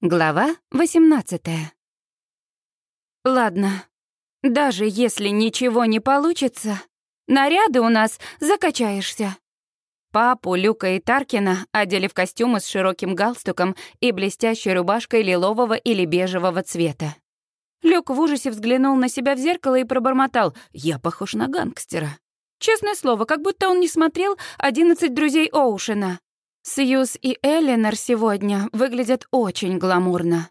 Глава 18 Ладно, даже если ничего не получится, наряды у нас закачаешься. Папу, Люка и Таркина одели в костюмы с широким галстуком и блестящей рубашкой лилового или бежевого цвета. Люк в ужасе взглянул на себя в зеркало и пробормотал «Я похож на гангстера». Честное слово, как будто он не смотрел «Одиннадцать друзей Оушена». Сьюз и Эленор сегодня выглядят очень гламурно.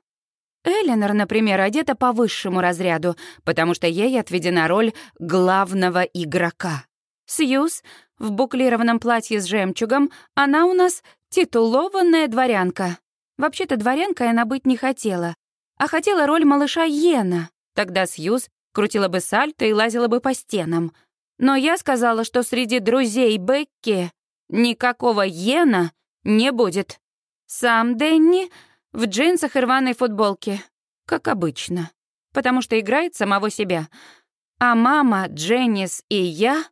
Эленор, например, одета по высшему разряду, потому что ей отведена роль главного игрока. Сьюз в буклированном платье с жемчугом, она у нас титулованная дворянка. Вообще-то дворянкой она быть не хотела, а хотела роль малыша Йена. Тогда Сьюз крутила бы сальто и лазила бы по стенам. Но я сказала, что среди друзей Бекки никакого Йена не будет. Сам Дэнни в джинсах и рваной футболке, как обычно, потому что играет самого себя. А мама, Дженнис и я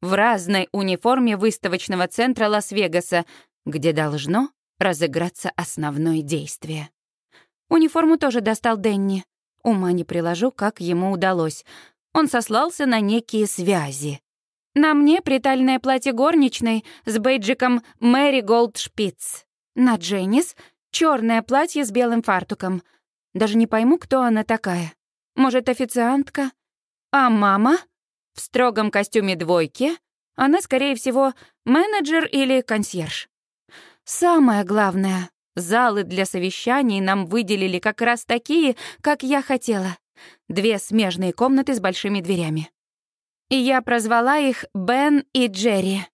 в разной униформе выставочного центра Лас-Вегаса, где должно разыграться основное действие. Униформу тоже достал Дэнни. Ума не приложу, как ему удалось. Он сослался на некие связи. На мне притальное платье горничной с бейджиком «Мэри Голд Шпиц». На Дженнис — черное платье с белым фартуком. Даже не пойму, кто она такая. Может, официантка? А мама? В строгом костюме двойки. Она, скорее всего, менеджер или консьерж. Самое главное, залы для совещаний нам выделили как раз такие, как я хотела. Две смежные комнаты с большими дверями и я прозвала их Бен и Джерри.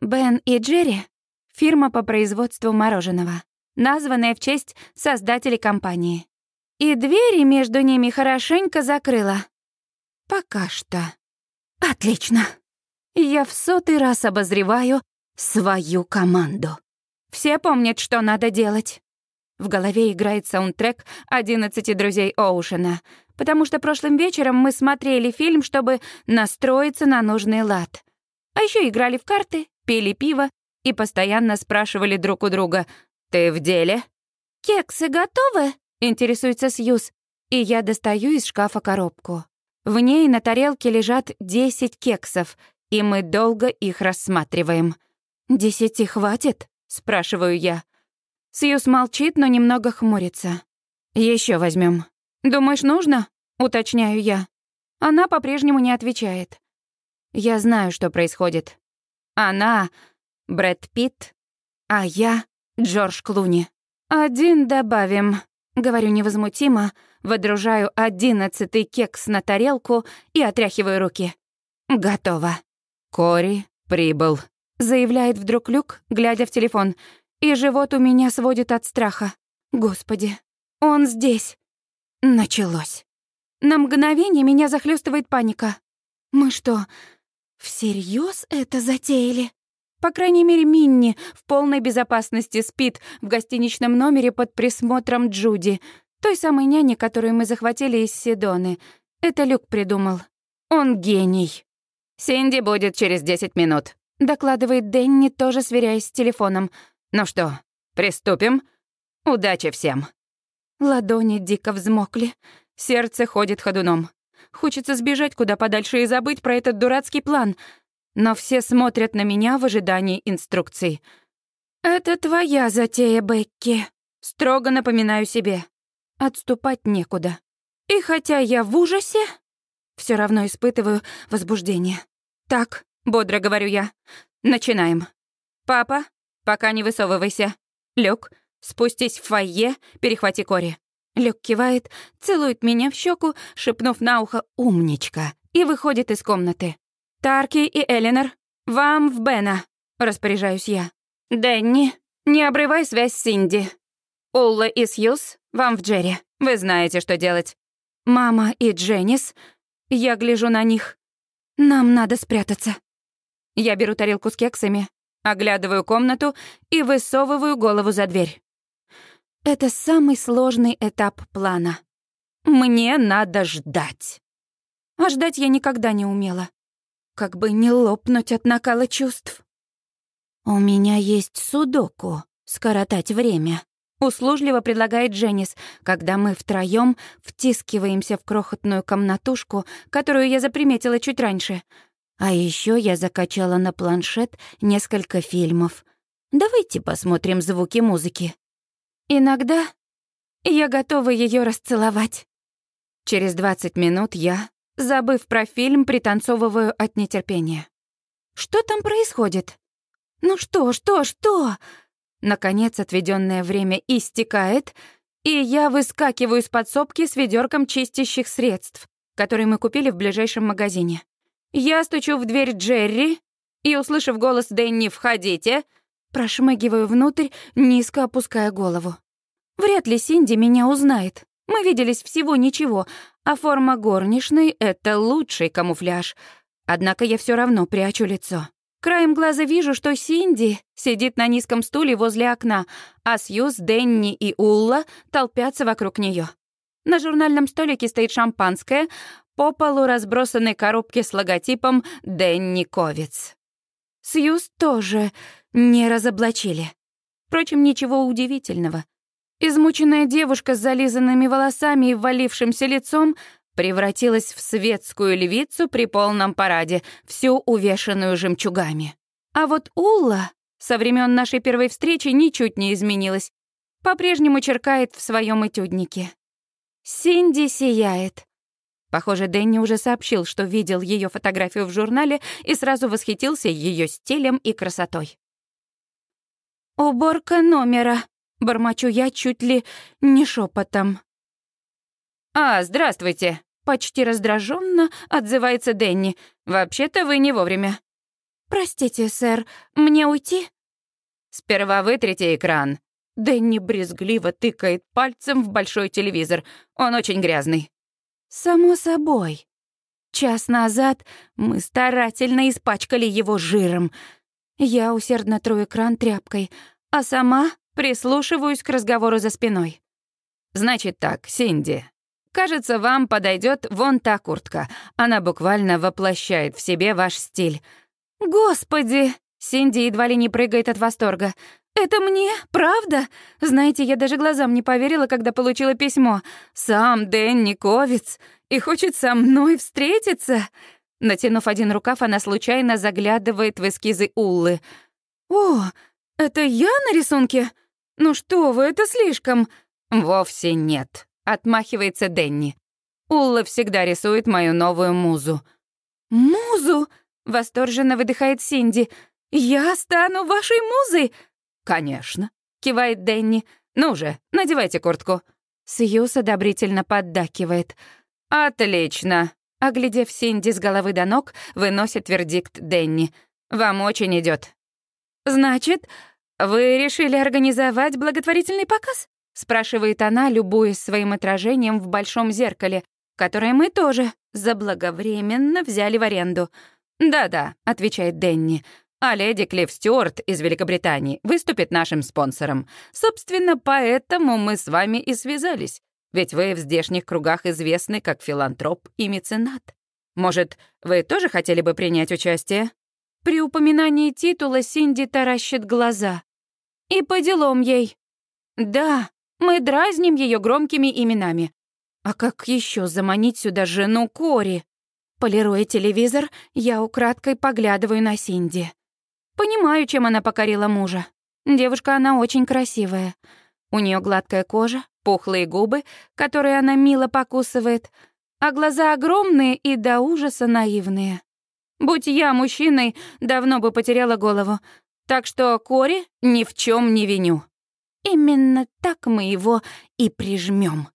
Бен и Джерри — фирма по производству мороженого, названная в честь создателей компании. И двери между ними хорошенько закрыла. Пока что. Отлично. Я в сотый раз обозреваю свою команду. Все помнят, что надо делать. В голове играет саундтрек «Одиннадцати друзей Оушена», потому что прошлым вечером мы смотрели фильм, чтобы настроиться на нужный лад. А еще играли в карты, пили пиво и постоянно спрашивали друг у друга «Ты в деле?» «Кексы готовы?» — интересуется Сьюз. И я достаю из шкафа коробку. В ней на тарелке лежат 10 кексов, и мы долго их рассматриваем. «Десяти хватит?» — спрашиваю я. Сьюз молчит, но немного хмурится. Еще возьмем. «Думаешь, нужно?» — уточняю я. Она по-прежнему не отвечает. Я знаю, что происходит. Она — Брэд Питт, а я — Джордж Клуни. «Один добавим», — говорю невозмутимо, выдружаю одиннадцатый кекс на тарелку и отряхиваю руки. «Готово». «Кори прибыл», — заявляет вдруг Люк, глядя в телефон и живот у меня сводит от страха. Господи, он здесь. Началось. На мгновение меня захлестывает паника. Мы что, всерьез это затеяли? По крайней мере, Минни в полной безопасности спит в гостиничном номере под присмотром Джуди, той самой няни, которую мы захватили из Седоны. Это Люк придумал. Он гений. «Синди будет через 10 минут», — докладывает Дэнни, тоже сверяясь с телефоном. Ну что, приступим? Удачи всем. Ладони дико взмокли, сердце ходит ходуном. Хочется сбежать куда подальше и забыть про этот дурацкий план, но все смотрят на меня в ожидании инструкций. «Это твоя затея, Бекки», — строго напоминаю себе. Отступать некуда. И хотя я в ужасе, все равно испытываю возбуждение. «Так», — бодро говорю я, — «начинаем. Папа, Пока не высовывайся. Люк, спустись в фойе, перехвати Кори. Люк кивает, целует меня в щеку, шепнув на ухо «умничка» и выходит из комнаты. «Тарки и Эленор, вам в Бена», — распоряжаюсь я. «Дэнни, не обрывай связь с Синди. Улла и Сьюз, вам в Джерри. Вы знаете, что делать. Мама и Дженнис, я гляжу на них. Нам надо спрятаться». Я беру тарелку с кексами, Оглядываю комнату и высовываю голову за дверь. Это самый сложный этап плана. Мне надо ждать. А ждать я никогда не умела. Как бы не лопнуть от накала чувств. «У меня есть судоку, скоротать время», услужливо предлагает Дженнис, когда мы втроём втискиваемся в крохотную комнатушку, которую я заприметила чуть раньше. А ещё я закачала на планшет несколько фильмов. Давайте посмотрим звуки музыки. Иногда я готова её расцеловать. Через 20 минут я, забыв про фильм, пританцовываю от нетерпения. Что там происходит? Ну что, что, что? Наконец, отведенное время истекает, и я выскакиваю из подсобки с ведерком чистящих средств, которые мы купили в ближайшем магазине. Я стучу в дверь Джерри и, услышав голос Дэнни «Входите», прошмыгиваю внутрь, низко опуская голову. Вряд ли Синди меня узнает. Мы виделись всего ничего, а форма горничной — это лучший камуфляж. Однако я все равно прячу лицо. Краем глаза вижу, что Синди сидит на низком стуле возле окна, а Сьюз, Денни и Улла толпятся вокруг нее. На журнальном столике стоит шампанское, по полу разбросаны коробки с логотипом «Денни Ковиц». Сьюз тоже не разоблачили. Впрочем, ничего удивительного. Измученная девушка с зализанными волосами и ввалившимся лицом превратилась в светскую львицу при полном параде, всю увешанную жемчугами. А вот Улла со времен нашей первой встречи ничуть не изменилась. По-прежнему черкает в своем этюднике. Синди сияет. Похоже, Дэнни уже сообщил, что видел ее фотографию в журнале и сразу восхитился ее стилем и красотой. «Уборка номера», — бормочу я чуть ли не шепотом. «А, здравствуйте», Почти раздраженно отзывается Дэнни. «Вообще-то вы не вовремя». «Простите, сэр, мне уйти?» «Сперва вытрите экран». Дэнни брезгливо тыкает пальцем в большой телевизор. Он очень грязный. «Само собой. Час назад мы старательно испачкали его жиром. Я усердно тру экран тряпкой, а сама прислушиваюсь к разговору за спиной. «Значит так, Синди, Кажется, вам подойдет вон та куртка. Она буквально воплощает в себе ваш стиль. Господи! Синди едва ли не прыгает от восторга. «Это мне? Правда? Знаете, я даже глазам не поверила, когда получила письмо. Сам Дэнни Ковиц и хочет со мной встретиться». Натянув один рукав, она случайно заглядывает в эскизы Уллы. «О, это я на рисунке? Ну что вы, это слишком». «Вовсе нет», Отмахивается Денни. Улла всегда рисует мою новую музу. «Музу?» — восторженно выдыхает Синди. «Я стану вашей музой?» «Конечно», — кивает Денни. «Ну же, надевайте куртку». Сьюз одобрительно поддакивает. «Отлично!» Оглядев Синди с головы до ног, выносит вердикт Денни. «Вам очень идет. «Значит, вы решили организовать благотворительный показ?» спрашивает она, любуясь своим отражением в большом зеркале, которое мы тоже заблаговременно взяли в аренду. «Да-да», — отвечает Денни, «а леди Клифф Стюарт из Великобритании выступит нашим спонсором. Собственно, поэтому мы с вами и связались, ведь вы в здешних кругах известны как филантроп и меценат. Может, вы тоже хотели бы принять участие?» При упоминании титула Синди таращит глаза. «И по делам ей». «Да, мы дразним ее громкими именами. А как еще заманить сюда жену Кори? Полируя телевизор, я украдкой поглядываю на Синди. Понимаю, чем она покорила мужа. Девушка она очень красивая. У нее гладкая кожа, пухлые губы, которые она мило покусывает, а глаза огромные и до ужаса наивные. Будь я мужчиной, давно бы потеряла голову. Так что Кори ни в чем не виню. Именно так мы его и прижмем.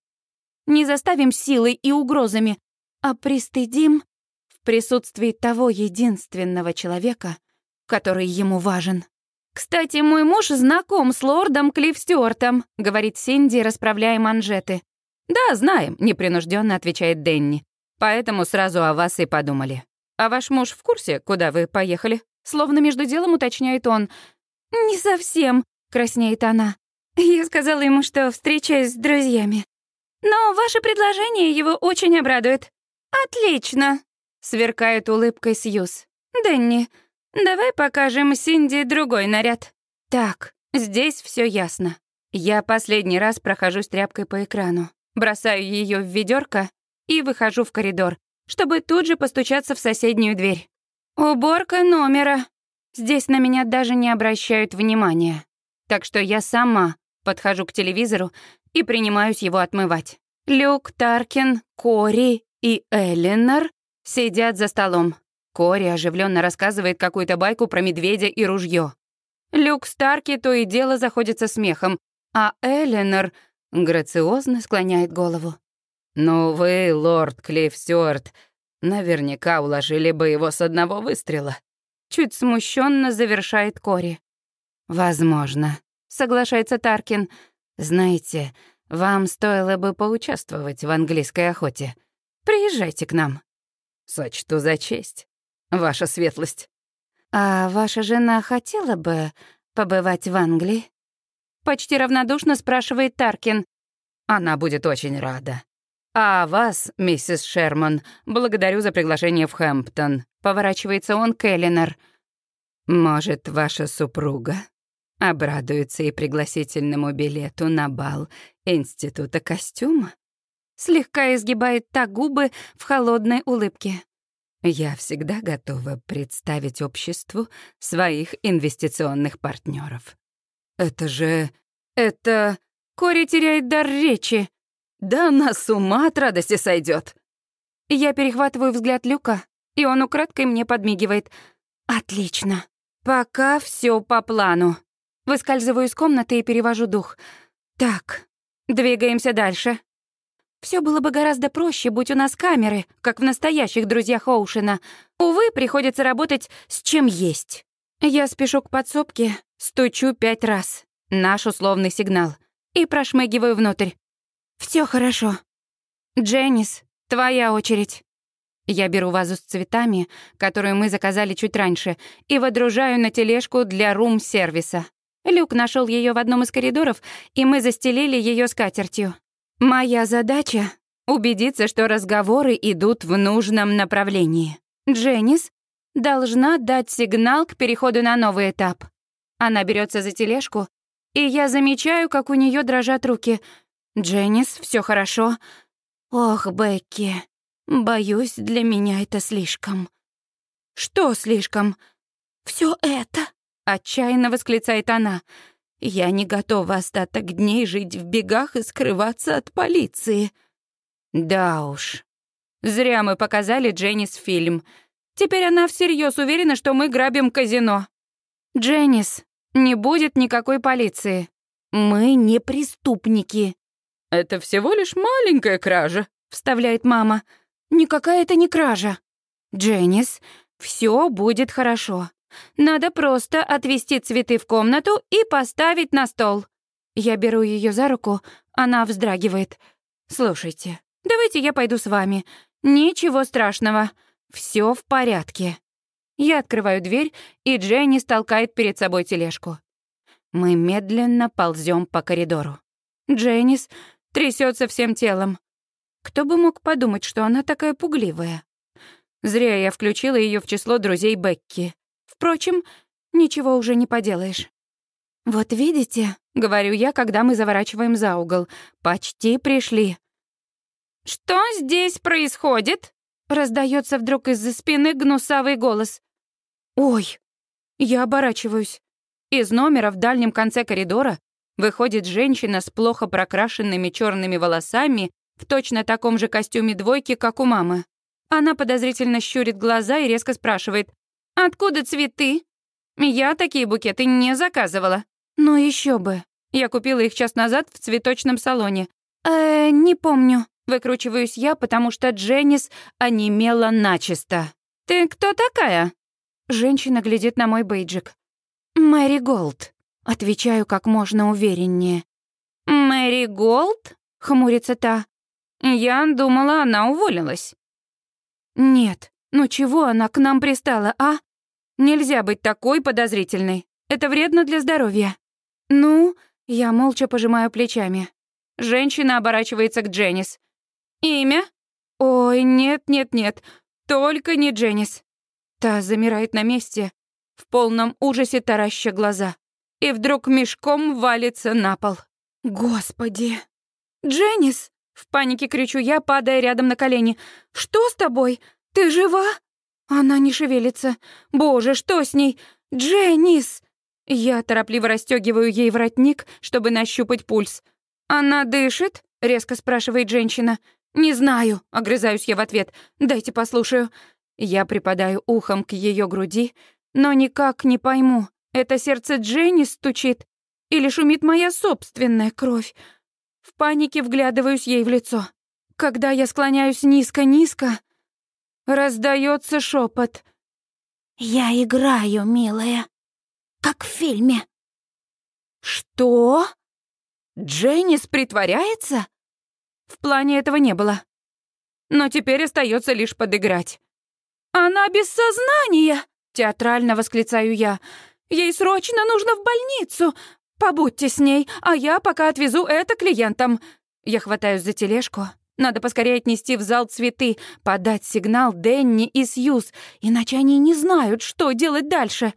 Не заставим силой и угрозами, а пристыдим в присутствии того единственного человека, который ему важен. «Кстати, мой муж знаком с лордом Клифф Стюартом», — говорит Синди, расправляя манжеты. «Да, знаем», — непринужденно отвечает Денни. «Поэтому сразу о вас и подумали. А ваш муж в курсе, куда вы поехали?» Словно между делом уточняет он. «Не совсем», — краснеет она. Я сказала ему, что встречаюсь с друзьями. Но ваше предложение его очень обрадует. Отлично, сверкает улыбкой Сьюз. Дэнни, давай покажем Синди другой наряд. Так, здесь все ясно. Я последний раз прохожусь тряпкой по экрану, бросаю ее в ведерко и выхожу в коридор, чтобы тут же постучаться в соседнюю дверь. Уборка номера. Здесь на меня даже не обращают внимания. Так что я сама подхожу к телевизору и принимаюсь его отмывать. Люк, Таркин, Кори и Эллинор сидят за столом. Кори оживленно рассказывает какую-то байку про медведя и ружье. Люк Старки то и дело заходится смехом, а Эллинор грациозно склоняет голову. «Ну вы, лорд Клифф Стюарт, наверняка уложили бы его с одного выстрела». Чуть смущенно завершает Кори. «Возможно», — соглашается Таркин. «Знаете, вам стоило бы поучаствовать в английской охоте. Приезжайте к нам». «Сочту за честь, ваша светлость». «А ваша жена хотела бы побывать в Англии?» Почти равнодушно спрашивает Таркин. «Она будет очень рада. А вас, миссис Шерман, благодарю за приглашение в Хэмптон». Поворачивается он к Эллинор. «Может, ваша супруга обрадуется и пригласительному билету на бал Института костюма?» Слегка изгибает та губы в холодной улыбке. Я всегда готова представить обществу своих инвестиционных партнеров. Это же... Это... Кори теряет дар речи. Да она с ума от радости сойдет. Я перехватываю взгляд Люка, и он украдкой мне подмигивает. Отлично. Пока все по плану. Выскальзываю из комнаты и перевожу дух. Так, двигаемся дальше. Все было бы гораздо проще, будь у нас камеры, как в настоящих друзьях Оушена. Увы, приходится работать с чем есть. Я спешу к подсобке, стучу пять раз. Наш условный сигнал. И прошмыгиваю внутрь. Все хорошо. Дженнис, твоя очередь. Я беру вазу с цветами, которую мы заказали чуть раньше, и водружаю на тележку для рум-сервиса. Люк нашел ее в одном из коридоров, и мы застелили ее скатертью. Моя задача — убедиться, что разговоры идут в нужном направлении. Дженнис должна дать сигнал к переходу на новый этап. Она берется за тележку, и я замечаю, как у нее дрожат руки. «Дженнис, все хорошо?» «Ох, Бекки, боюсь, для меня это слишком». «Что слишком?» Все это!» — отчаянно восклицает она. Я не готова остаток дней жить в бегах и скрываться от полиции. Да уж. Зря мы показали Дженнис фильм. Теперь она всерьез уверена, что мы грабим казино. Дженнис, не будет никакой полиции. Мы не преступники. Это всего лишь маленькая кража, вставляет мама. Никакая это не кража. Дженнис, все будет хорошо. Надо просто отвезти цветы в комнату и поставить на стол. Я беру ее за руку, она вздрагивает. Слушайте, давайте я пойду с вами. Ничего страшного. Все в порядке. Я открываю дверь, и Дженни толкает перед собой тележку. Мы медленно ползем по коридору. Дженнис трясется всем телом. Кто бы мог подумать, что она такая пугливая? Зря я включила ее в число друзей Бекки. Впрочем, ничего уже не поделаешь. «Вот видите», — говорю я, когда мы заворачиваем за угол, — «почти пришли». «Что здесь происходит?» — раздается вдруг из-за спины гнусавый голос. «Ой!» Я оборачиваюсь. Из номера в дальнем конце коридора выходит женщина с плохо прокрашенными черными волосами в точно таком же костюме двойки, как у мамы. Она подозрительно щурит глаза и резко спрашивает, «Откуда цветы?» «Я такие букеты не заказывала». «Ну еще бы. Я купила их час назад в цветочном салоне». «Э, не помню». Выкручиваюсь я, потому что Дженнис онемела начисто. «Ты кто такая?» Женщина глядит на мой бейджик. «Мэри Голд». Отвечаю как можно увереннее. «Мэри Голд?» — хмурится та. «Я думала, она уволилась». «Нет, ну чего она к нам пристала, а? Нельзя быть такой подозрительной. Это вредно для здоровья. Ну, я молча пожимаю плечами. Женщина оборачивается к Дженнис. Имя? Ой, нет, нет, нет. Только не Дженнис. Та замирает на месте, в полном ужасе тараща глаза. И вдруг мешком валится на пол. Господи! Дженнис! В панике кричу я, падая рядом на колени. «Что с тобой? Ты жива?» Она не шевелится. «Боже, что с ней? Дженнис!» Я торопливо расстегиваю ей воротник, чтобы нащупать пульс. «Она дышит?» — резко спрашивает женщина. «Не знаю», — огрызаюсь я в ответ. «Дайте послушаю». Я припадаю ухом к ее груди, но никак не пойму, это сердце Дженни стучит или шумит моя собственная кровь. В панике вглядываюсь ей в лицо. Когда я склоняюсь низко-низко, раздается шепот. «Я играю, милая, как в фильме». «Что? Дженнис притворяется?» В плане этого не было. Но теперь остается лишь подыграть. «Она без сознания!» — театрально восклицаю я. «Ей срочно нужно в больницу! Побудьте с ней, а я пока отвезу это клиентам». Я хватаюсь за тележку. Надо поскорее отнести в зал цветы, подать сигнал Денни и Сьюз, иначе они не знают, что делать дальше.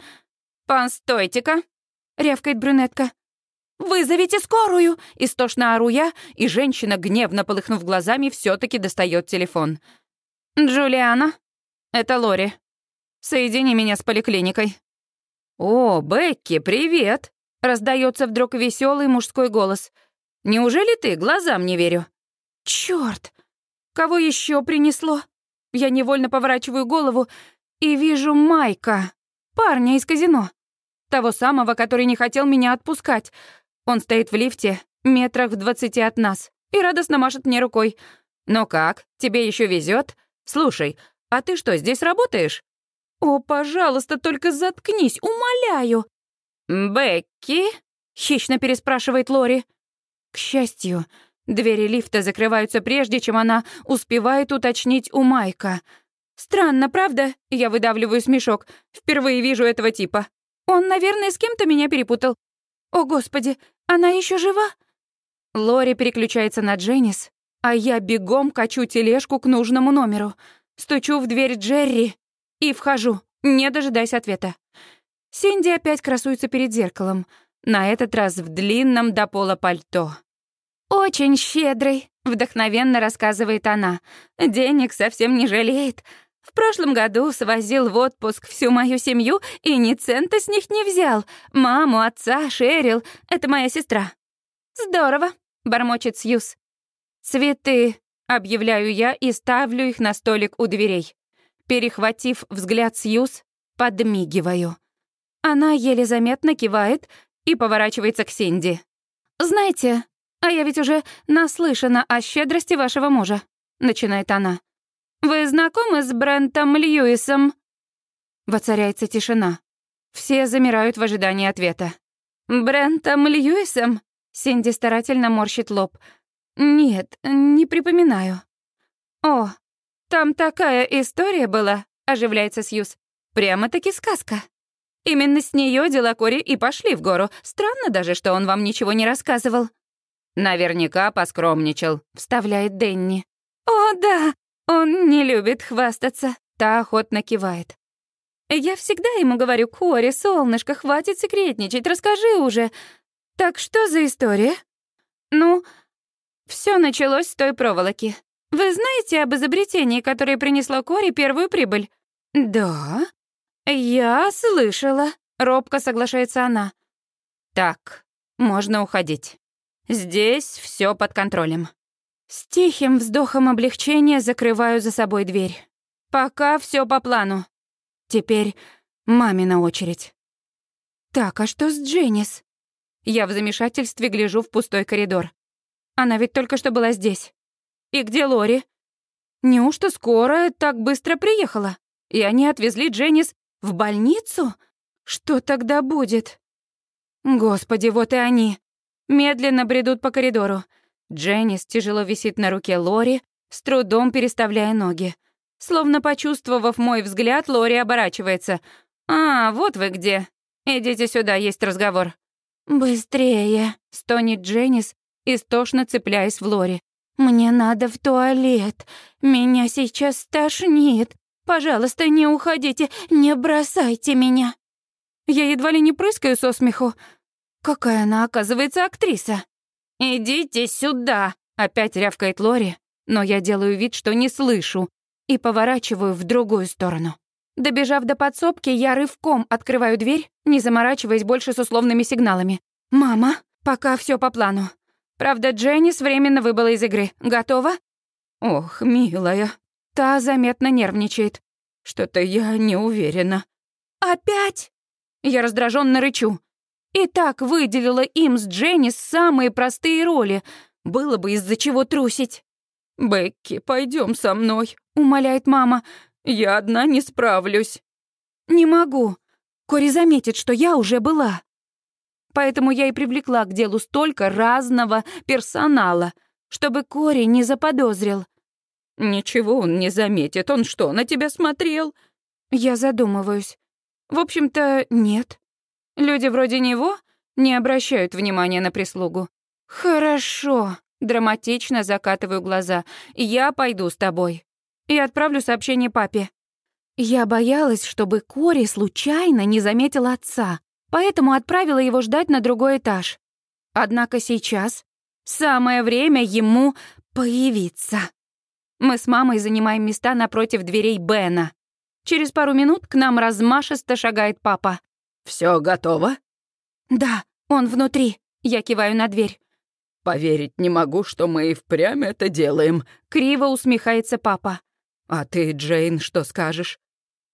«Постойте-ка», — рявкает брюнетка. «Вызовите скорую!» — истошно ору я, и женщина, гневно полыхнув глазами, все таки достает телефон. «Джулиана, это Лори. Соедини меня с поликлиникой». «О, Бекки, привет!» — раздается вдруг веселый мужской голос. «Неужели ты? Глазам не верю». Черт! Кого еще принесло?» Я невольно поворачиваю голову и вижу Майка, парня из казино. Того самого, который не хотел меня отпускать. Он стоит в лифте, метрах в двадцати от нас, и радостно машет мне рукой. «Ну как, тебе еще везет? Слушай, а ты что, здесь работаешь?» «О, пожалуйста, только заткнись, умоляю!» «Бекки?» — хищно переспрашивает Лори. К счастью, двери лифта закрываются прежде, чем она успевает уточнить у Майка. «Странно, правда?» — я выдавливаю смешок. «Впервые вижу этого типа. Он, наверное, с кем-то меня перепутал. О, Господи, она еще жива?» Лори переключается на Дженнис, а я бегом качу тележку к нужному номеру. Стучу в дверь Джерри и вхожу, не дожидаясь ответа. Синди опять красуется перед зеркалом, на этот раз в длинном до пола пальто. «Очень щедрый», — вдохновенно рассказывает она. «Денег совсем не жалеет. В прошлом году свозил в отпуск всю мою семью и ни цента с них не взял. Маму, отца, Шерил — это моя сестра». «Здорово», — бормочет Сьюз. «Цветы», — объявляю я и ставлю их на столик у дверей. Перехватив взгляд Сьюз, подмигиваю. Она еле заметно кивает и поворачивается к Синди. «Знаете, а я ведь уже наслышана о щедрости вашего мужа», — начинает она. «Вы знакомы с Брентом Льюисом?» Воцаряется тишина. Все замирают в ожидании ответа. «Брентом Льюисом?» Синди старательно морщит лоб. «Нет, не припоминаю». «О, там такая история была», — оживляется Сьюз. «Прямо-таки сказка». Именно с нее дела Кори и пошли в гору. Странно даже, что он вам ничего не рассказывал. Наверняка поскромничал, вставляет Денни. О, да, он не любит хвастаться. Та охотно кивает. Я всегда ему говорю, Кори, солнышко, хватит секретничать, расскажи уже. Так что за история? Ну, все началось с той проволоки. Вы знаете об изобретении, которое принесло Кори первую прибыль? Да, я слышала. Робко соглашается она. Так, можно уходить. Здесь все под контролем. С тихим вздохом облегчения закрываю за собой дверь. Пока все по плану. Теперь мамина очередь. Так, а что с Дженнис? Я в замешательстве гляжу в пустой коридор. Она ведь только что была здесь. И где Лори? Неужто скорая так быстро приехала? И они отвезли Дженнис в больницу? Что тогда будет? Господи, вот и они. Медленно бредут по коридору. Дженнис тяжело висит на руке Лори, с трудом переставляя ноги. Словно почувствовав мой взгляд, Лори оборачивается. «А, вот вы где. Идите сюда, есть разговор». «Быстрее», — стонет Дженнис, истошно цепляясь в Лори. «Мне надо в туалет. Меня сейчас стошнит. Пожалуйста, не уходите, не бросайте меня». Я едва ли не прыскаю со смеху. Какая она, оказывается, актриса. «Идите сюда!» — опять рявкает Лори, но я делаю вид, что не слышу, и поворачиваю в другую сторону. Добежав до подсобки, я рывком открываю дверь, не заморачиваясь больше с условными сигналами. «Мама, пока все по плану. Правда, Дженнис временно выбыла из игры. Готова?» «Ох, милая». Та заметно нервничает. «Что-то я не уверена». «Опять?» Я раздраженно рычу. И так выделила им с Дженнис самые простые роли. Было бы из-за чего трусить. «Бекки, пойдем со мной», — умоляет мама. Я одна не справлюсь. Не могу. Кори заметит, что я уже была. Поэтому я и привлекла к делу столько разного персонала, чтобы Кори не заподозрил. Ничего он не заметит. Он что, на тебя смотрел? Я задумываюсь. В общем-то, нет. Люди вроде него не обращают внимания на прислугу. Хорошо. Драматично закатываю глаза. Я пойду с тобой и отправлю сообщение папе. Я боялась, чтобы Кори случайно не заметил отца, поэтому отправила его ждать на другой этаж. Однако сейчас самое время ему появиться. Мы с мамой занимаем места напротив дверей Бена. Через пару минут к нам размашисто шагает папа. Все готово?» «Да, он внутри», — я киваю на дверь. «Поверить не могу, что мы и впрямь это делаем», — криво усмехается папа. «А ты, Джейн, что скажешь?»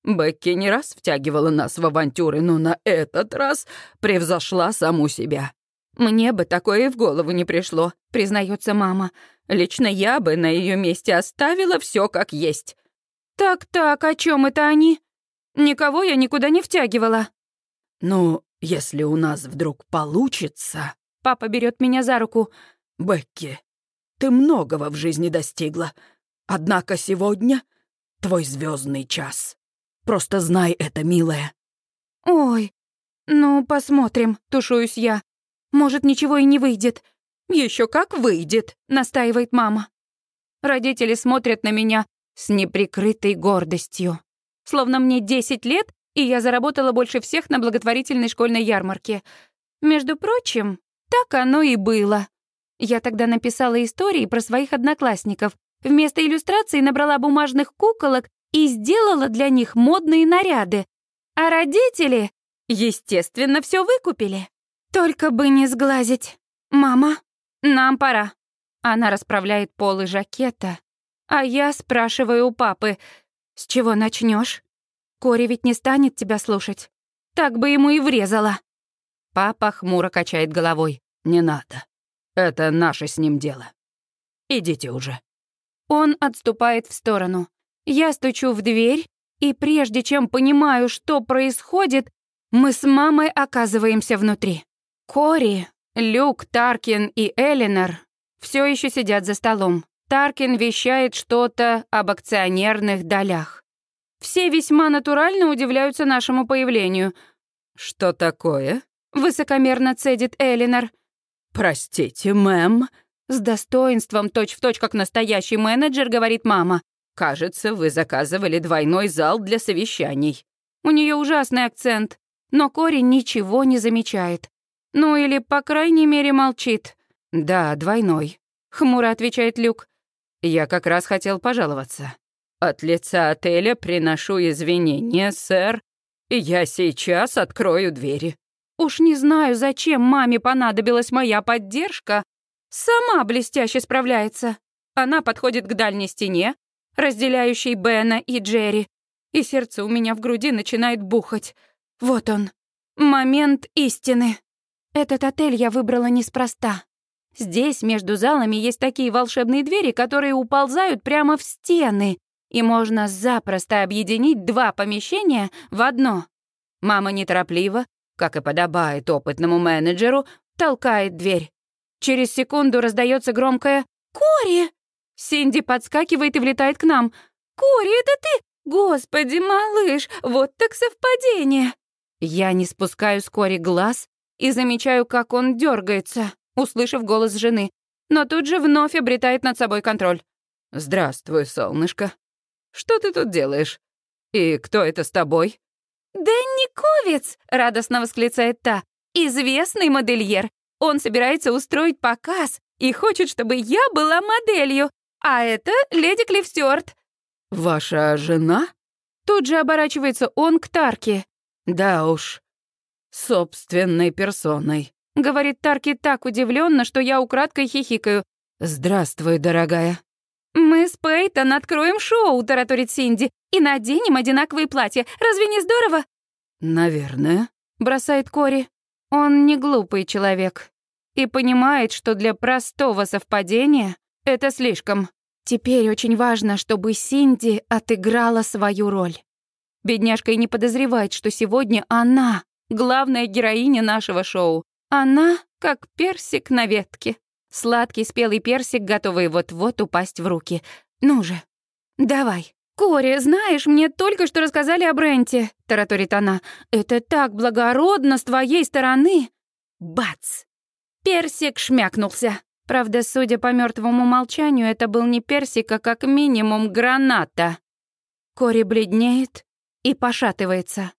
Бекки не раз втягивала нас в авантюры, но на этот раз превзошла саму себя. «Мне бы такое и в голову не пришло», — признается мама. «Лично я бы на ее месте оставила все как есть». «Так-так, о чем это они? Никого я никуда не втягивала». «Ну, если у нас вдруг получится...» Папа берет меня за руку. «Бекки, ты многого в жизни достигла. Однако сегодня твой звездный час. Просто знай это, милая». «Ой, ну, посмотрим», — тушуюсь я. «Может, ничего и не выйдет». Еще как выйдет», — настаивает мама. Родители смотрят на меня с неприкрытой гордостью. Словно мне 10 лет, и я заработала больше всех на благотворительной школьной ярмарке. Между прочим, так оно и было. Я тогда написала истории про своих одноклассников, Вместо иллюстраций набрала бумажных куколок и сделала для них модные наряды. А родители, естественно, все выкупили. Только бы не сглазить. «Мама, нам пора». Она расправляет полы жакета, а я спрашиваю у папы, «С чего начнешь? Кори ведь не станет тебя слушать. Так бы ему и врезала». Папа хмуро качает головой. «Не надо. Это наше с ним дело. Идите уже». Он отступает в сторону. Я стучу в дверь, и прежде чем понимаю, что происходит, мы с мамой оказываемся внутри. Кори, Люк, Таркин и Элинор все еще сидят за столом. Таркин вещает что-то об акционерных долях. Все весьма натурально удивляются нашему появлению. «Что такое?» — высокомерно цедит Элинор. «Простите, мэм», с достоинством, точь-в-точь, точь, как настоящий менеджер, говорит мама. «Кажется, вы заказывали двойной зал для совещаний». У нее ужасный акцент, но Кори ничего не замечает. Ну или, по крайней мере, молчит. «Да, двойной», — хмуро отвечает Люк. «Я как раз хотел пожаловаться. От лица отеля приношу извинения, сэр, и я сейчас открою двери». Уж не знаю, зачем маме понадобилась моя поддержка, Сама блестяще справляется. Она подходит к дальней стене, разделяющей Бена и Джерри, и сердце у меня в груди начинает бухать. Вот он, момент истины. Этот отель я выбрала неспроста. Здесь между залами есть такие волшебные двери, которые уползают прямо в стены, и можно запросто объединить два помещения в одно. Мама неторопливо, как и подобает опытному менеджеру, толкает дверь. Через секунду раздается громкое «Кори!». Синди подскакивает и влетает к нам. «Кори, это ты? Господи, малыш, вот так совпадение!» Я не спускаю с Кори глаз и замечаю, как он дергается, услышав голос жены, но тут же вновь обретает над собой контроль. «Здравствуй, солнышко. Что ты тут делаешь? И кто это с тобой?» «Дэнни Ковец!» — радостно восклицает та. «Известный модельер. Он собирается устроить показ и хочет, чтобы я была моделью. А это леди Клифстюарт». «Ваша жена?» Тут же оборачивается он к Тарке. «Да уж, собственной персоной», — говорит Тарки так удивленно, что я украдкой хихикаю. «Здравствуй, дорогая». «Мы с Пейтон откроем шоу», — тараторит Синди, «и наденем одинаковые платья. Разве не здорово?» «Наверное», — бросает Кори. Он не глупый человек и понимает, что для простого совпадения это слишком. Теперь очень важно, чтобы Синди отыграла свою роль. Бедняжка и не подозревает, что сегодня она — главная героиня нашего шоу. Она как персик на ветке. Сладкий спелый персик, готовый вот-вот упасть в руки. Ну же, давай. «Кори, знаешь, мне только что рассказали о Бренте», — тараторит она. «Это так благородно с твоей стороны!» Бац! Персик шмякнулся. Правда, судя по мертвому молчанию, это был не персик, а как минимум граната. Кори бледнеет и пошатывается.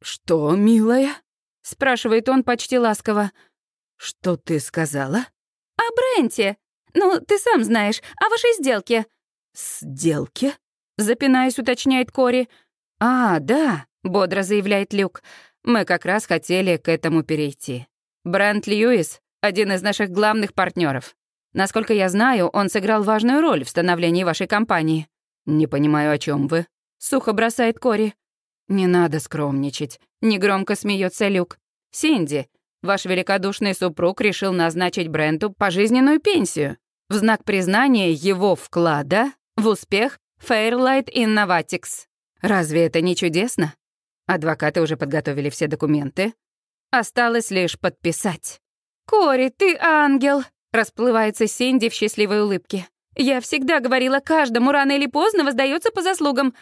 «Что, милая?» — спрашивает он почти ласково. «Что ты сказала?» «О Бренте. Ну, ты сам знаешь, о вашей сделке». «Сделке?» — запинаясь, уточняет Кори. «А, да», — бодро заявляет Люк. «Мы как раз хотели к этому перейти. Брент Льюис один из наших главных партнеров. Насколько я знаю, он сыграл важную роль в становлении вашей компании. Не понимаю, о чем вы. Сухо бросает Кори. Не надо скромничать. Негромко смеется Люк. Синди, ваш великодушный супруг решил назначить Бренту пожизненную пенсию в знак признания его вклада в успех Fairlight Innovatics. Разве это не чудесно? Адвокаты уже подготовили все документы. Осталось лишь подписать. «Кори, ты ангел!» — расплывается Синди в счастливой улыбке. «Я всегда говорила, каждому рано или поздно воздается по заслугам».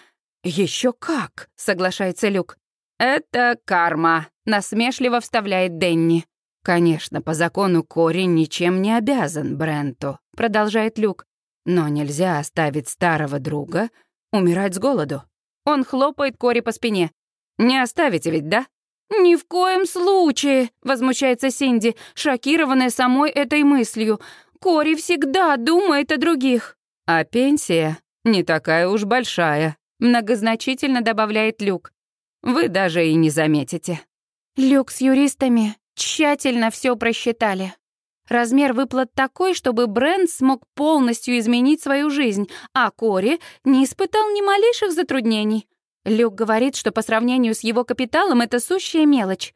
Еще как!» — соглашается Люк. «Это карма», — насмешливо вставляет Денни. «Конечно, по закону Кори ничем не обязан Бренту», — продолжает Люк. «Но нельзя оставить старого друга умирать с голоду». Он хлопает Кори по спине. «Не оставите ведь, да?» «Ни в коем случае!» — возмущается Синди, шокированная самой этой мыслью. «Кори всегда думает о других». «А пенсия не такая уж большая», — многозначительно добавляет Люк. «Вы даже и не заметите». Люк с юристами тщательно все просчитали. Размер выплат такой, чтобы Брент смог полностью изменить свою жизнь, а Кори не испытал ни малейших затруднений. Люк говорит, что по сравнению с его капиталом это сущая мелочь.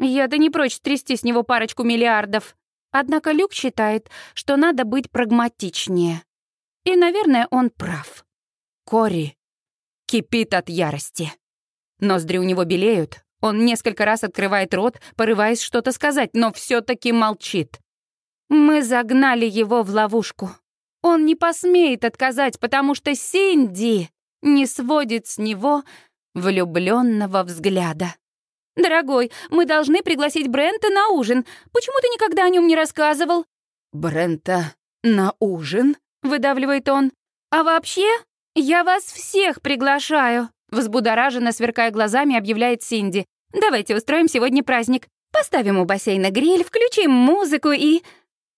Я-то не прочь трясти с него парочку миллиардов. Однако Люк считает, что надо быть прагматичнее. И, наверное, он прав. Кори кипит от ярости. Ноздри у него белеют, он несколько раз открывает рот, порываясь что-то сказать, но все таки молчит. Мы загнали его в ловушку. Он не посмеет отказать, потому что Синди не сводит с него влюбленного взгляда. «Дорогой, мы должны пригласить Брента на ужин. Почему ты никогда о нем не рассказывал?» «Брента на ужин?» — выдавливает он. «А вообще, я вас всех приглашаю», — взбудораженно, сверкая глазами, объявляет Синди. «Давайте устроим сегодня праздник. Поставим у бассейна гриль, включим музыку и...»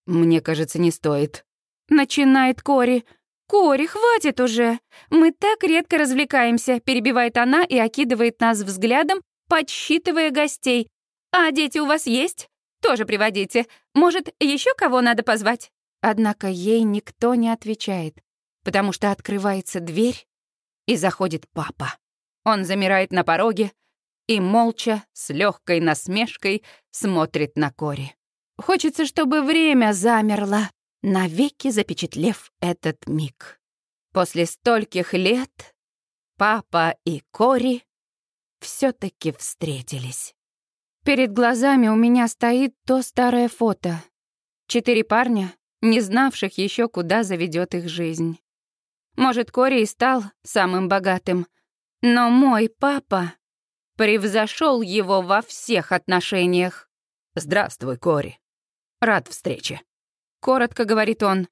«Мне кажется, не стоит», — начинает Кори. «Кори, хватит уже! Мы так редко развлекаемся», — перебивает она и окидывает нас взглядом, подсчитывая гостей. «А дети у вас есть? Тоже приводите. Может, еще кого надо позвать?» Однако ей никто не отвечает, потому что открывается дверь, и заходит папа. Он замирает на пороге и молча, с легкой насмешкой, смотрит на Кори. Хочется, чтобы время замерло, навеки запечатлев этот миг. После стольких лет папа и Кори все таки встретились. Перед глазами у меня стоит то старое фото. Четыре парня, не знавших еще, куда заведет их жизнь. Может, Кори и стал самым богатым, но мой папа превзошел его во всех отношениях. «Здравствуй, Кори. Рад встрече». Коротко говорит он.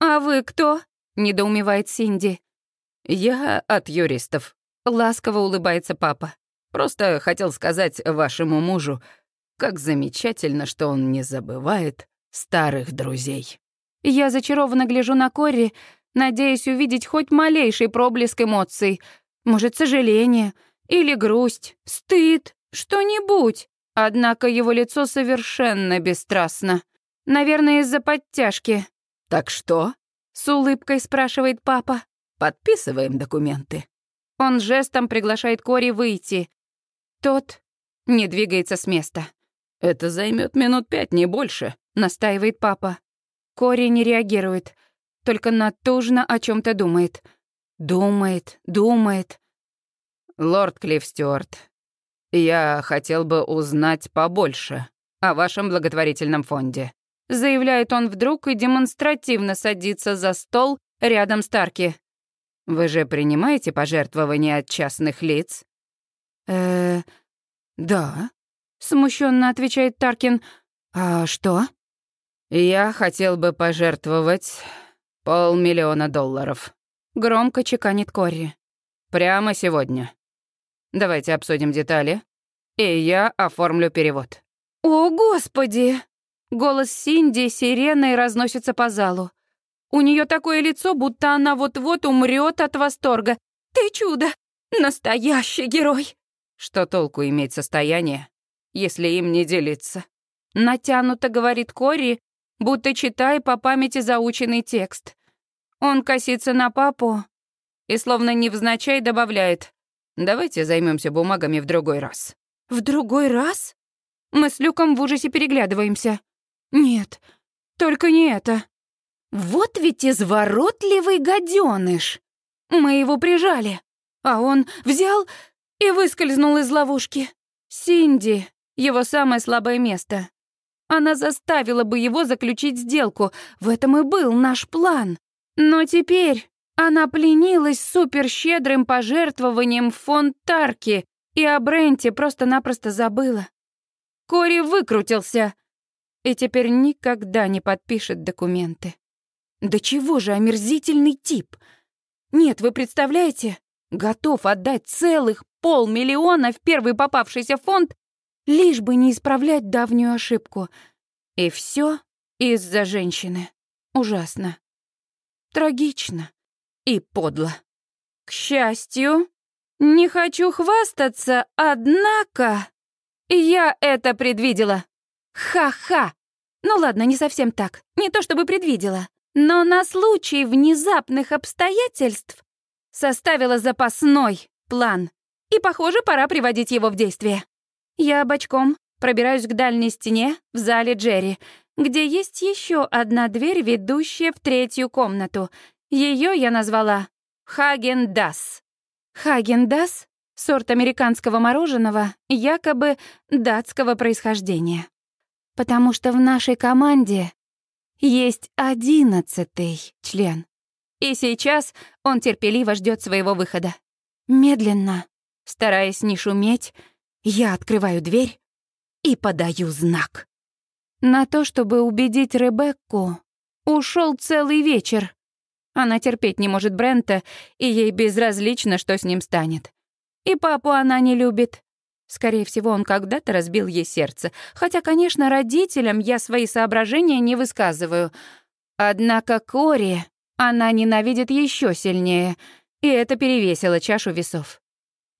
«А вы кто?» — недоумевает Синди. «Я от юристов», — ласково улыбается папа. «Просто хотел сказать вашему мужу, Как замечательно, что он не забывает старых друзей. Я зачарованно гляжу на Кори, надеясь увидеть хоть малейший проблеск эмоций. Может, сожаление или грусть, стыд, что-нибудь. Однако его лицо совершенно бесстрастно. Наверное, из-за подтяжки. «Так что?» — с улыбкой спрашивает папа. «Подписываем документы». Он жестом приглашает Кори выйти. Тот не двигается с места. «Это займет минут пять, не больше», — настаивает папа. Кори не реагирует, только натужно о чем то думает. Думает, думает. «Лорд Клифф Стюарт, я хотел бы узнать побольше о вашем благотворительном фонде», заявляет он вдруг и демонстративно садится за стол рядом с Тарки. «Вы же принимаете пожертвования от частных лиц?» «Э, да», — смущенно отвечает Таркин. «А что?» «Я хотел бы пожертвовать полмиллиона долларов», — громко чеканит Корри. «Прямо сегодня. Давайте обсудим детали, и я оформлю перевод». «О, Господи!» Голос Синди сиреной разносится по залу. У нее такое лицо, будто она вот-вот умрет от восторга. «Ты чудо! Настоящий герой!» Что толку иметь состояние, если им не делиться? Натянуто говорит Кори, будто читая по памяти заученный текст. Он косится на папу и словно невзначай добавляет. «Давайте займемся бумагами в другой раз». «В другой раз?» Мы с Люком в ужасе переглядываемся. Нет, только не это. Вот ведь изворотливый гаденыш. Мы его прижали, а он взял и выскользнул из ловушки. Синди — его самое слабое место. Она заставила бы его заключить сделку. В этом и был наш план. Но теперь она пленилась суперщедрым пожертвованием в фонд Тарки и о Бренте просто-напросто забыла. Кори выкрутился, и теперь никогда не подпишет документы. Да чего же омерзительный тип? Нет, вы представляете? Готов отдать целых полмиллиона в первый попавшийся фонд, лишь бы не исправлять давнюю ошибку. И все из-за женщины. Ужасно. Трагично и подло. К счастью, не хочу хвастаться, однако я это предвидела. Ха-ха! Ну ладно, не совсем так. Не то чтобы предвидела. Но на случай внезапных обстоятельств составила запасной план. И, похоже, пора приводить его в действие. Я бочком пробираюсь к дальней стене в зале Джерри, где есть еще одна дверь, ведущая в третью комнату. Ее я назвала Хаген-Дас. Хаген-Дас — сорт американского мороженого, якобы датского происхождения потому что в нашей команде есть одиннадцатый член. И сейчас он терпеливо ждет своего выхода. Медленно, стараясь не шуметь, я открываю дверь и подаю знак. На то, чтобы убедить Ребекку, ушел целый вечер. Она терпеть не может Брента, и ей безразлично, что с ним станет. И папу она не любит, Скорее всего, он когда-то разбил ей сердце. Хотя, конечно, родителям я свои соображения не высказываю. Однако Кори она ненавидит еще сильнее, и это перевесило чашу весов.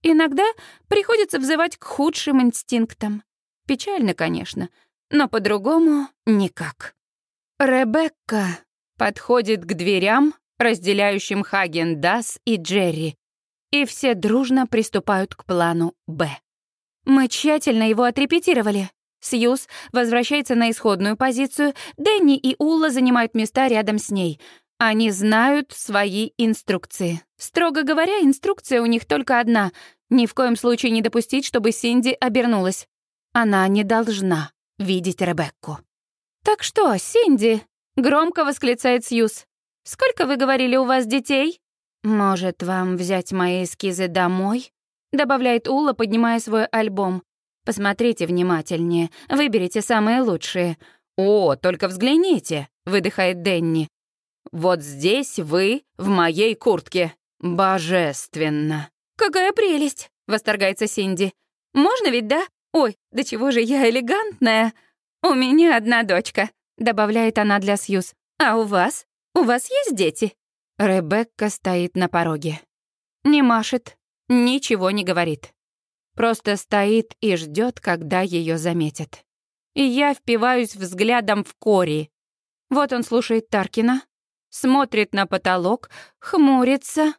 Иногда приходится взывать к худшим инстинктам. Печально, конечно, но по-другому никак. Ребекка подходит к дверям, разделяющим Хаген Дас и Джерри, и все дружно приступают к плану «Б». Мы тщательно его отрепетировали. Сьюз возвращается на исходную позицию, Дэнни и Улла занимают места рядом с ней. Они знают свои инструкции. Строго говоря, инструкция у них только одна — ни в коем случае не допустить, чтобы Синди обернулась. Она не должна видеть Ребекку. «Так что, Синди?» — громко восклицает Сьюз. «Сколько, вы говорили, у вас детей?» «Может, вам взять мои эскизы домой?» добавляет Ула, поднимая свой альбом. Посмотрите внимательнее, выберите самые лучшие. О, только взгляните, выдыхает Денни. Вот здесь вы в моей куртке. Божественно. Какая прелесть, восторгается Синди. Можно ведь, да? «Ой, да чего же я элегантная! У меня одна дочка», — добавляет она для Сьюз. «А у вас? У вас есть дети?» Ребекка стоит на пороге. Не машет, ничего не говорит. Просто стоит и ждет, когда ее заметят. И я впиваюсь взглядом в Кори. Вот он слушает Таркина, смотрит на потолок, хмурится,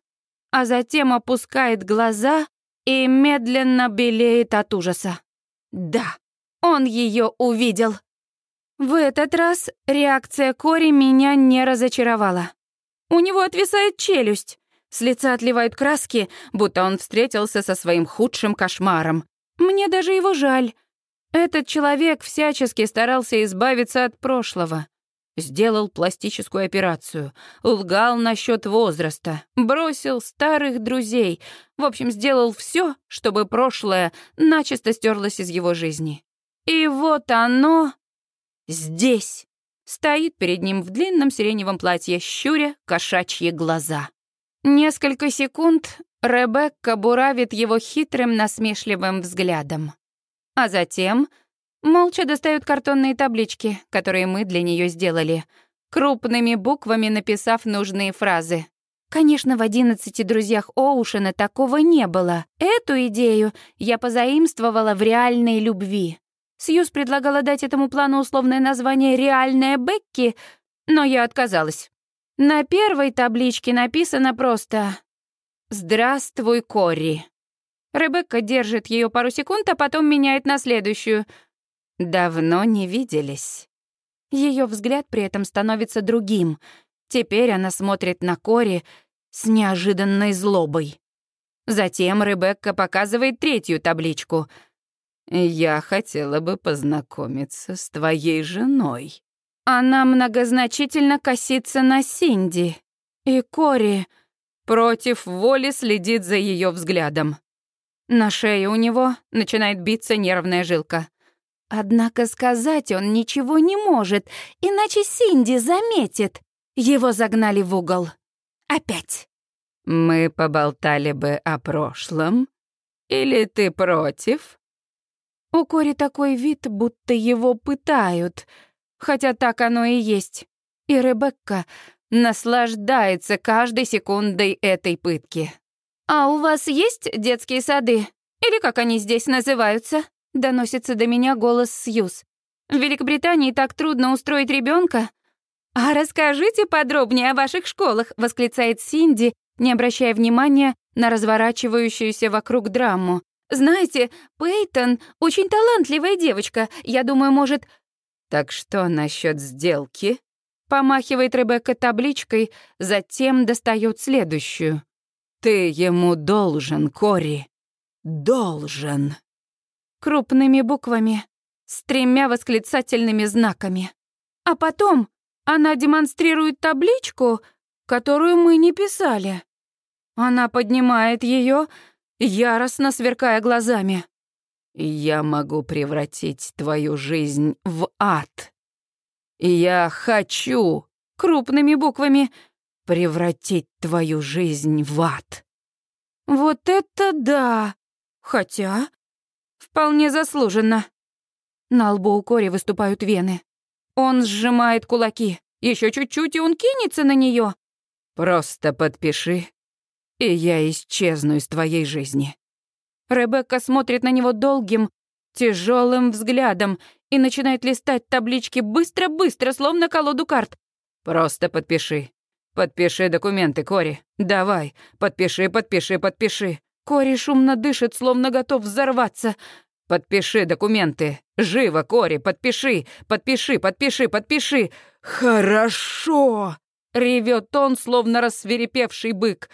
а затем опускает глаза и медленно белеет от ужаса. Да, он ее увидел. В этот раз реакция Кори меня не разочаровала. У него отвисает челюсть, с лица отливают краски, будто он встретился со своим худшим кошмаром. Мне даже его жаль. Этот человек всячески старался избавиться от прошлого. Сделал пластическую операцию, лгал насчет возраста, бросил старых друзей. В общем, сделал все, чтобы прошлое начисто стерлось из его жизни. И вот оно здесь. Стоит перед ним в длинном сиреневом платье, щуря кошачьи глаза. Несколько секунд Ребекка буравит его хитрым насмешливым взглядом. А затем Молча достают картонные таблички, которые мы для нее сделали, крупными буквами написав нужные фразы. Конечно, в «Одиннадцати друзьях Оушена» такого не было. Эту идею я позаимствовала в «Реальной любви». Сьюз предлагала дать этому плану условное название «Реальная Бекки», но я отказалась. На первой табличке написано просто «Здравствуй, Кори». Ребекка держит ее пару секунд, а потом меняет на следующую — Давно не виделись. Ее взгляд при этом становится другим. Теперь она смотрит на Кори с неожиданной злобой. Затем Ребекка показывает третью табличку. «Я хотела бы познакомиться с твоей женой». Она многозначительно косится на Синди. И Кори против воли следит за ее взглядом. На шее у него начинает биться нервная жилка. Однако сказать он ничего не может, иначе Синди заметит. Его загнали в угол. Опять. «Мы поболтали бы о прошлом? Или ты против?» У Кори такой вид, будто его пытают, хотя так оно и есть. И Ребекка наслаждается каждой секундой этой пытки. «А у вас есть детские сады? Или как они здесь называются?» Доносится до меня голос Сьюз. В Великобритании так трудно устроить ребенка. А расскажите подробнее о ваших школах, восклицает Синди, не обращая внимания на разворачивающуюся вокруг драму. Знаете, Пейтон очень талантливая девочка. Я думаю, может... Так что насчет сделки? Помахивает Ребекка табличкой, затем достает следующую. Ты ему должен, Кори. Должен крупными буквами, с тремя восклицательными знаками. А потом она демонстрирует табличку, которую мы не писали. Она поднимает ее, яростно сверкая глазами. «Я могу превратить твою жизнь в ад. Я хочу крупными буквами превратить твою жизнь в ад». Вот это да! Хотя Вполне заслуженно. На лбу у Кори выступают вены. Он сжимает кулаки. Еще чуть-чуть, и он кинется на нее. Просто подпиши, и я исчезну из твоей жизни. Ребекка смотрит на него долгим, тяжелым взглядом и начинает листать таблички быстро-быстро, словно колоду карт. Просто подпиши. Подпиши документы, Кори. Давай, подпиши, подпиши, подпиши. Кори шумно дышит, словно готов взорваться. «Подпиши документы! Живо, Кори, подпиши! Подпиши, подпиши, подпиши!» «Хорошо!» — ревет он, словно рассверепевший бык.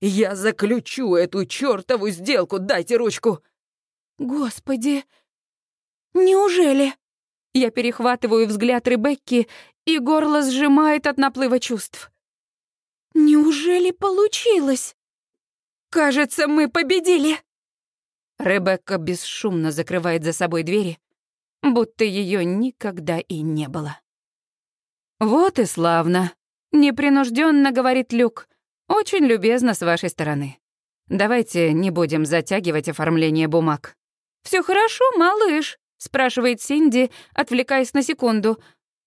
«Я заключу эту чертову сделку, дайте ручку!» «Господи! Неужели?» Я перехватываю взгляд Ребекки, и горло сжимает от наплыва чувств. «Неужели получилось?» «Кажется, мы победили!» Ребекка бесшумно закрывает за собой двери, будто ее никогда и не было. «Вот и славно», — непринужденно говорит Люк. «Очень любезно с вашей стороны. Давайте не будем затягивать оформление бумаг. Все хорошо, малыш?» — спрашивает Синди, отвлекаясь на секунду.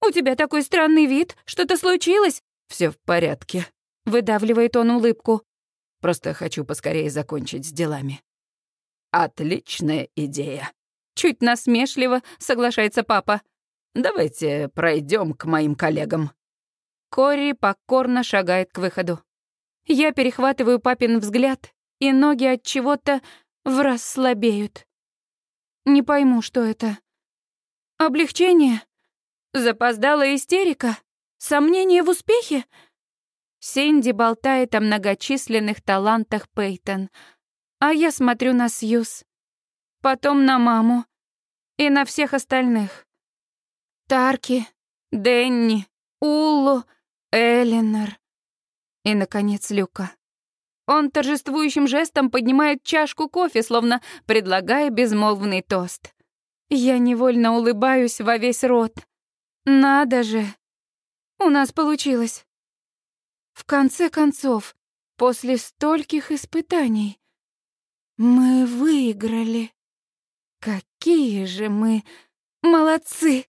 «У тебя такой странный вид. Что-то случилось?» Все в порядке», — выдавливает он улыбку. «Просто хочу поскорее закончить с делами». «Отличная идея», — чуть насмешливо соглашается папа. «Давайте пройдем к моим коллегам». Кори покорно шагает к выходу. Я перехватываю папин взгляд, и ноги от чего-то враз слабеют. Не пойму, что это. Облегчение? Запоздалая истерика? Сомнение в успехе? Сэнди болтает о многочисленных талантах Пейтон, а я смотрю на Сьюз, потом на маму и на всех остальных. Тарки, Денни, Уллу, Элинор и, наконец, Люка. Он торжествующим жестом поднимает чашку кофе, словно предлагая безмолвный тост. Я невольно улыбаюсь во весь рот. Надо же! У нас получилось. В конце концов, после стольких испытаний, мы выиграли. Какие же мы молодцы!